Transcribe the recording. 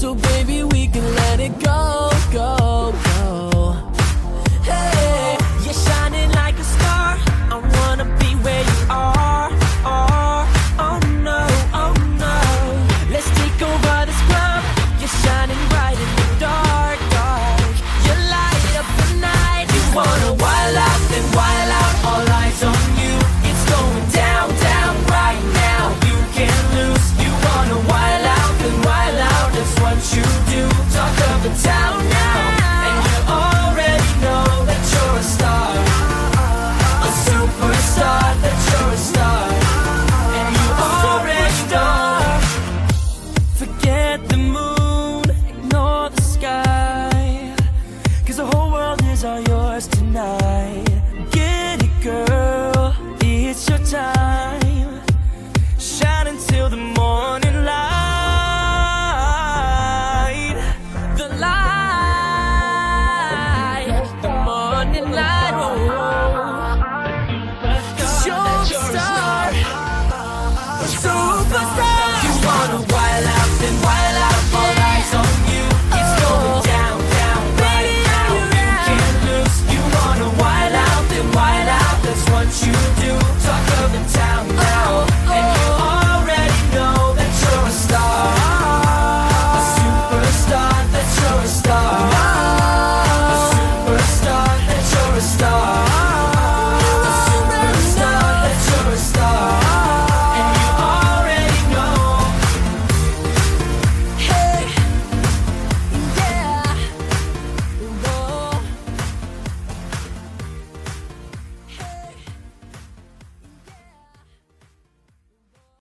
So baby, we can let it go, go. all yours tonight. Get it, girl. It's your time.